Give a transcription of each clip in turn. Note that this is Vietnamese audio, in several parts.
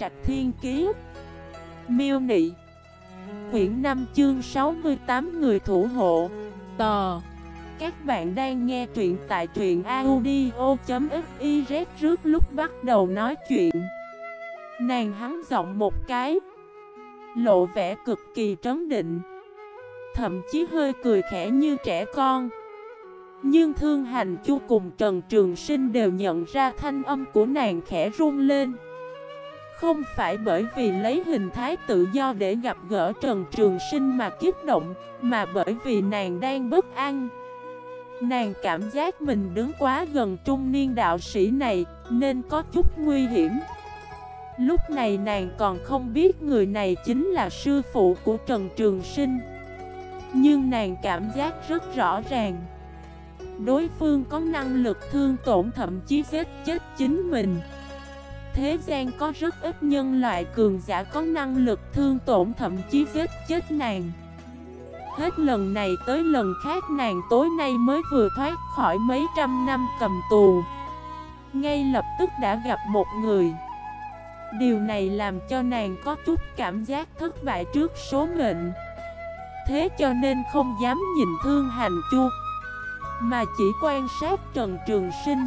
Trạch Thiên Kiế Miêu Nị. Quyển 5 chương 68 Người thủ hộ. Tò. Các bạn đang nghe truyện tại truyện audio.xyz trước lúc bắt đầu nói chuyện. Nàng hắn giọng một cái. Lộ vẻ cực kỳ trấn định. Thậm chí hơi cười khẽ như trẻ con. Nhưng Thương Hành Chu cùng Trần Trường Sinh đều nhận ra thanh âm của nàng khẽ run lên. Không phải bởi vì lấy hình thái tự do để gặp gỡ Trần Trường Sinh mà kiếp động, Mà bởi vì nàng đang bất an. Nàng cảm giác mình đứng quá gần trung niên đạo sĩ này, Nên có chút nguy hiểm. Lúc này nàng còn không biết người này chính là sư phụ của Trần Trường Sinh. Nhưng nàng cảm giác rất rõ ràng. Đối phương có năng lực thương tổn thậm chí giết chết chính mình. Thế gian có rất ít nhân loại cường giả có năng lực thương tổn thậm chí giết chết nàng. Hết lần này tới lần khác nàng tối nay mới vừa thoát khỏi mấy trăm năm cầm tù. Ngay lập tức đã gặp một người. Điều này làm cho nàng có chút cảm giác thất bại trước số mệnh. Thế cho nên không dám nhìn thương hành chu, Mà chỉ quan sát Trần Trường Sinh.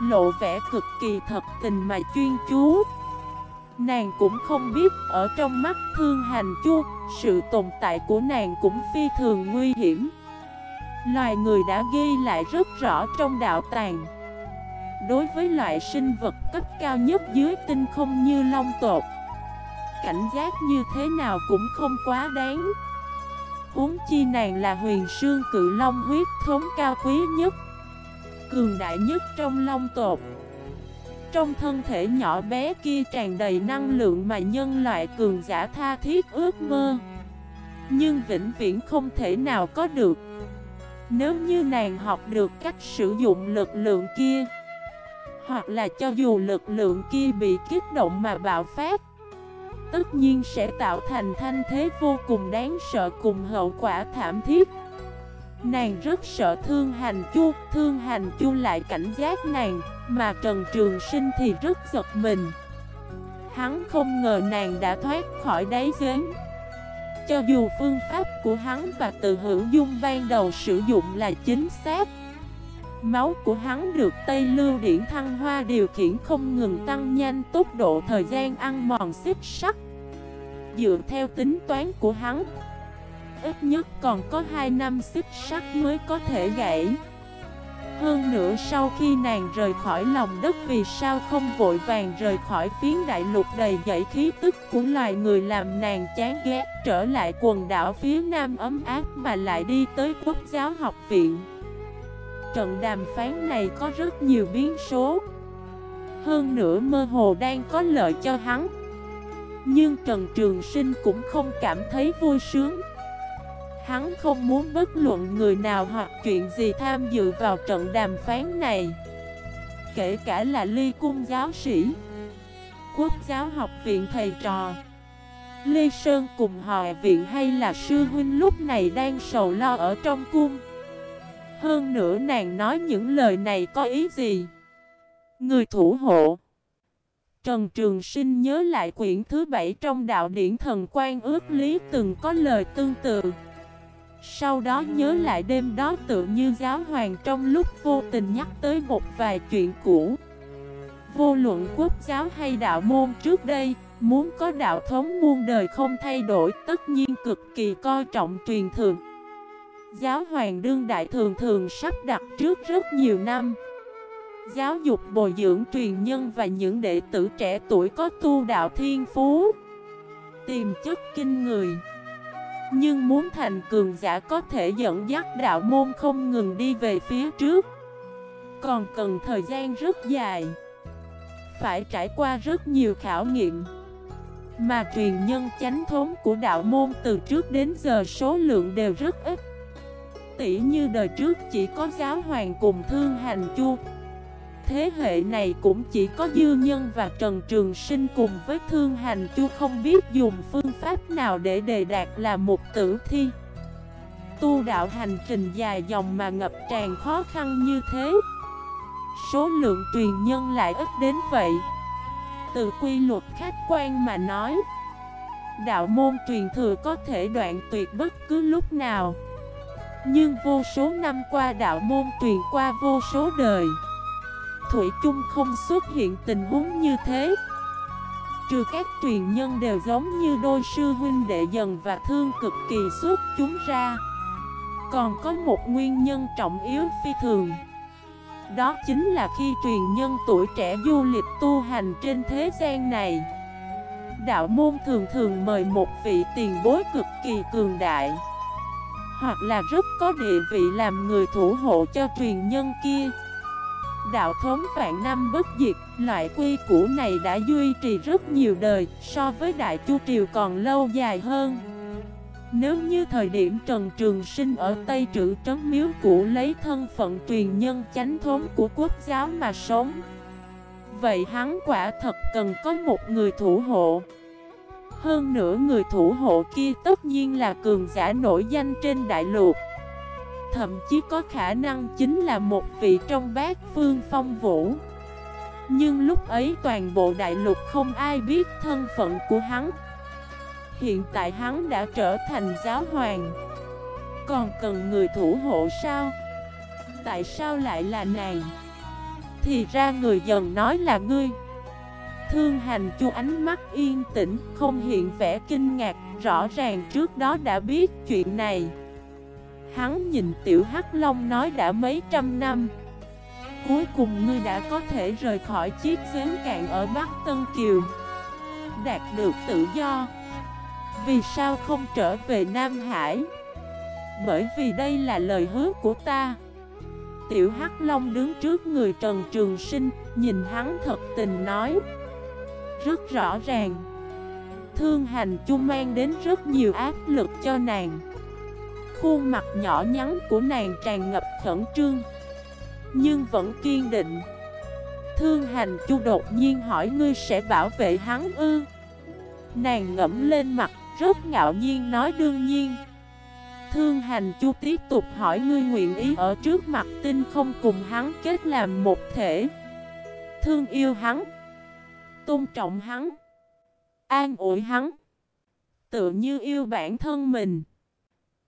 Lộ vẻ cực kỳ thật tình mà chuyên chú. Nàng cũng không biết ở trong mắt thương hành chu, Sự tồn tại của nàng cũng phi thường nguy hiểm. Loài người đã ghi lại rất rõ trong đạo tàng. Đối với loại sinh vật cấp cao nhất dưới tinh không như long tột, Cảnh giác như thế nào cũng không quá đáng. Uống chi nàng là huyền sương cự long huyết thống cao quý nhất. Cường đại nhất trong long tột Trong thân thể nhỏ bé kia tràn đầy năng lượng mà nhân loại cường giả tha thiết ước mơ. Nhưng vĩnh viễn không thể nào có được. Nếu như nàng học được cách sử dụng lực lượng kia, hoặc là cho dù lực lượng kia bị kích động mà bạo phát, Tất nhiên sẽ tạo thành thanh thế vô cùng đáng sợ cùng hậu quả thảm thiết. Nàng rất sợ thương hành chu, Thương hành chu lại cảnh giác nàng, Mà Trần Trường Sinh thì rất giật mình. Hắn không ngờ nàng đã thoát khỏi đáy giếng. Cho dù phương pháp của hắn và từ hữu dung ban đầu sử dụng là chính xác, Máu của hắn được Tây Lưu Điển Thăng Hoa điều khiển không ngừng tăng nhanh tốc độ thời gian ăn mòn xích sắt. Dựa theo tính toán của hắn Ít nhất còn có 2 năm xích sắt mới có thể gãy. Hơn nữa sau khi nàng rời khỏi lòng đất vì sao không vội vàng rời khỏi phiến đại lục đầy dậy khí tức của loài người làm nàng chán ghét trở lại quần đảo phía nam ấm áp mà lại đi tới quốc giáo học viện. Trận đàm phán này có rất nhiều biến số. Hơn nữa mơ hồ đang có lợi cho hắn. Nhưng Trần Trường Sinh cũng không cảm thấy vui sướng. Hắn không muốn bất luận người nào hoặc chuyện gì tham dự vào trận đàm phán này. Kể cả là ly cung giáo sĩ, Quốc giáo học viện thầy trò Lê Sơn cùng hòa viện hay là sư huynh lúc này đang sầu lo ở trong cung. Hơn nữa nàng nói những lời này có ý gì? Người thủ hộ. Trần Trường Sinh nhớ lại quyển thứ bảy trong đạo điển thần quan ước lý từng có lời tương tự. Sau đó nhớ lại đêm đó tự như giáo hoàng trong lúc vô tình nhắc tới một vài chuyện cũ. Vô luận quốc giáo hay đạo môn trước đây, Muốn có đạo thống muôn đời không thay đổi, Tất nhiên cực kỳ coi trọng truyền thường Giáo hoàng đương đại thường thường sắp đặt trước rất nhiều năm. Giáo dục bồi dưỡng truyền nhân và những đệ tử trẻ tuổi có tu đạo thiên phú, Tiềm chất kinh người. Nhưng muốn thành cường giả có thể dẫn dắt đạo môn không ngừng đi về phía trước. Còn cần thời gian rất dài. Phải trải qua rất nhiều khảo nghiệm. Mà truyền nhân chánh thống của đạo môn từ trước đến giờ số lượng đều rất ít. Tỷ như đời trước chỉ có giáo hoàng cùng thương hành chu. Thế hệ này cũng chỉ có dư nhân và Trần Trường Sinh cùng với thương hành chu không biết dùng phương pháp nào để đề đạt là một tử thi. Tu đạo hành trình dài dòng mà ngập tràn khó khăn như thế. Số lượng truyền nhân lại ít đến vậy. Từ quy luật khách quan mà nói, Đạo môn truyền thừa có thể đoạn tuyệt bất cứ lúc nào. Nhưng vô số năm qua đạo môn truyền qua vô số đời Thủy chung không xuất hiện tình huống như thế. Trừ các truyền nhân đều giống như đôi sư huynh đệ dần và thương cực kỳ suốt chúng ra. Còn có một nguyên nhân trọng yếu phi thường. Đó chính là khi truyền nhân tuổi trẻ du lịch tu hành trên thế gian này, Đạo môn thường thường mời một vị tiền bối cực kỳ cường đại, Hoặc là rất có địa vị làm người thủ hộ cho truyền nhân kia. Đạo thống vạn năm bất diệt, loại quy củ này đã duy trì rất nhiều đời, so với Đại Chu Triều còn lâu dài hơn. Nếu như thời điểm Trần Trường Sinh ở Tây Trữ Trấn Miếu Cũ lấy thân phận truyền nhân chánh thống của quốc giáo mà sống Vậy hắn quả thật cần có một người thủ hộ Hơn nữa người thủ hộ kia tất nhiên là cường giả nổi danh trên đại lục Thậm chí có khả năng chính là một vị trong bát phương phong vũ. Nhưng lúc ấy toàn bộ đại lục không ai biết thân phận của hắn. Hiện tại hắn đã trở thành giáo hoàng. Còn cần người thủ hộ sao? Tại sao lại là nàng? Thì ra người dần nói là ngươi. Thương hành chu ánh mắt yên tĩnh, Không hiện vẻ kinh ngạc, Rõ ràng trước đó đã biết chuyện này. Hắn nhìn tiểu hắc long nói đã mấy trăm năm. Cuối cùng ngươi đã có thể rời khỏi chiếc giếng cạn ở Bắc Tân Kiều. Đạt được tự do. Vì sao không trở về Nam Hải? Bởi vì đây là lời hứa của ta. Tiểu Hắc Long đứng trước người Trần Trường Sinh, Nhìn hắn thật tình nói. Rất rõ ràng. Thương hành chung mang đến rất nhiều áp lực cho nàng. Khuôn mặt nhỏ nhắn của nàng tràn ngập khẩn trương, Nhưng vẫn kiên định. Thương hành chu đột nhiên hỏi ngươi sẽ bảo vệ hắn ư? Nàng ngẫm lên mặt, rất ngạo nhiên nói đương nhiên. Thương hành chu tiếp tục hỏi ngươi nguyện ý ở trước mặt tinh không cùng hắn kết làm một thể. Thương yêu hắn, Tôn trọng hắn, An ủi hắn, Tự như yêu bản thân mình.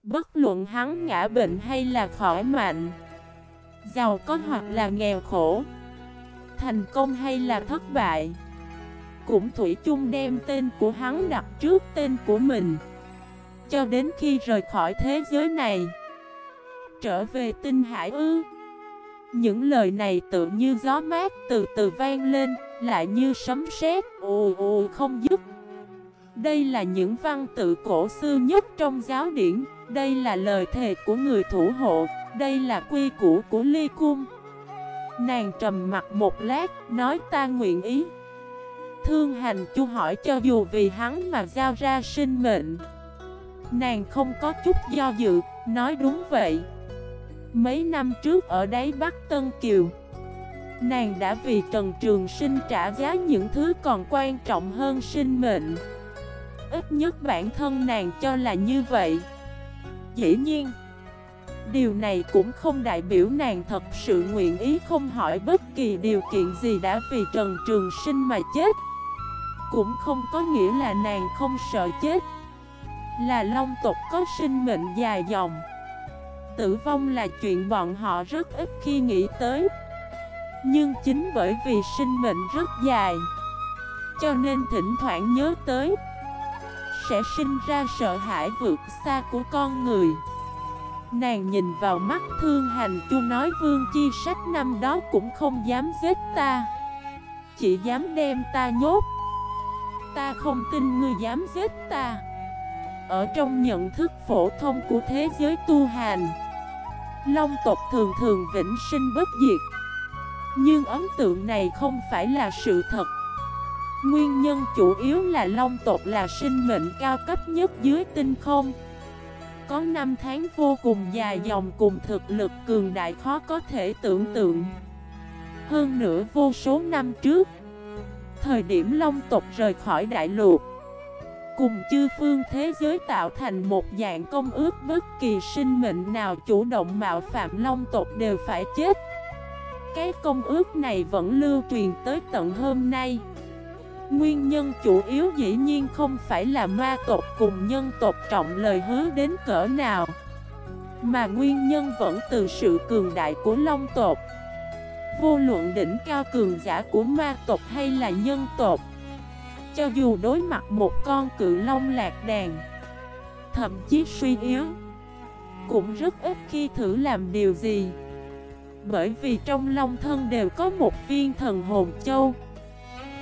Bất luận hắn ngã bệnh hay là khỏi mạnh, Giàu có hoặc là nghèo khổ, Thành công hay là thất bại, Cũng Thủy chung đem tên của hắn đặt trước tên của mình. Cho đến khi rời khỏi thế giới này, Trở về tinh hải ư. Những lời này tự như gió mát từ từ vang lên, Lại như sấm sét, ù ù không dứt. Đây là những văn tự cổ xưa nhất trong giáo điển. Đây là lời thề của người thủ hộ. Đây là quy củ của ly cung. Nàng trầm mặt một lát, Nói ta nguyện ý. Thương hành chu hỏi cho dù vì hắn mà giao ra sinh mệnh. Nàng không có chút do dự, Nói đúng vậy. Mấy năm trước ở đáy Bắc Tân Kiều, Nàng đã vì Trần Trường Sinh trả giá những thứ còn quan trọng hơn sinh mệnh. Ít nhất bản thân nàng cho là như vậy. Dĩ nhiên, Điều này cũng không đại biểu nàng thật sự nguyện ý không hỏi bất kỳ điều kiện gì đã vì Trần Trường Sinh mà chết. Cũng không có nghĩa là nàng không sợ chết. Là long tộc có sinh mệnh dài dòng. Tử vong là chuyện bọn họ rất ít khi nghĩ tới. Nhưng chính bởi vì sinh mệnh rất dài, Cho nên thỉnh thoảng nhớ tới sẽ sinh ra sợ hãi vượt xa của con người. Nàng nhìn vào mắt thương hành chu nói vương chi sách năm đó cũng không dám giết ta. Chỉ dám đem ta nhốt. Ta không tin ngươi dám giết ta. Ở trong nhận thức phổ thông của thế giới tu hành, Long tộc thường thường vĩnh sinh bất diệt. Nhưng ấn tượng này không phải là sự thật. Nguyên nhân chủ yếu là long tộc là sinh mệnh cao cấp nhất dưới tinh không. Có năm tháng vô cùng dài dòng cùng thực lực cường đại khó có thể tưởng tượng. Hơn nữa vô số năm trước, Thời điểm long tộc rời khỏi đại lục, Cùng chư phương thế giới tạo thành một dạng công ước bất kỳ sinh mệnh nào chủ động mạo phạm long tộc đều phải chết. Cái công ước này vẫn lưu truyền tới tận hôm nay. Nguyên nhân chủ yếu dĩ nhiên không phải là ma tộc cùng nhân tộc trọng lời hứa đến cỡ nào, Mà nguyên nhân vẫn từ sự cường đại của long tộc. Vô luận đỉnh cao cường giả của ma tộc hay là nhân tộc, Cho dù đối mặt một con cự long lạc đàn, Thậm chí suy yếu, Cũng rất ít khi thử làm điều gì. Bởi vì trong long thân đều có một viên thần hồn châu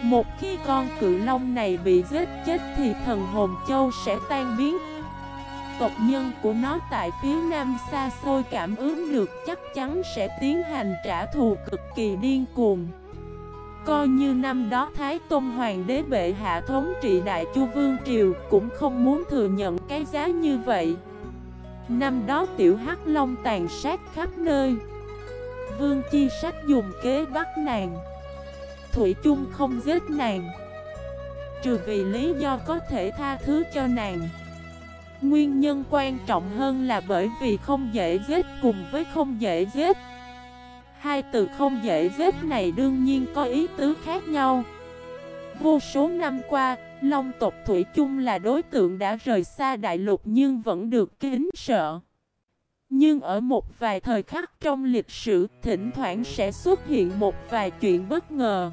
một khi con cự long này bị giết chết thì thần hồn châu sẽ tan biến. Tộc nhân của nó tại phía nam xa xôi cảm ứng được chắc chắn sẽ tiến hành trả thù cực kỳ điên cuồng. Coi như năm đó Thái Tôn Hoàng đế bệ hạ thống trị Đại Chu Vương Triều cũng không muốn thừa nhận cái giá như vậy. Năm đó tiểu hắc long tàn sát khắp nơi. Vương Chi Sách dùng kế bắt nàng. Thủy chung không giết nàng. Trừ vì lý do có thể tha thứ cho nàng. Nguyên nhân quan trọng hơn là bởi vì không dễ giết cùng với không dễ giết. Hai từ không dễ giết này đương nhiên có ý tứ khác nhau. Vô số năm qua, Long tộc Thủy chung là đối tượng đã rời xa đại lục nhưng vẫn được kính sợ. Nhưng ở một vài thời khắc trong lịch sử, thỉnh thoảng sẽ xuất hiện một vài chuyện bất ngờ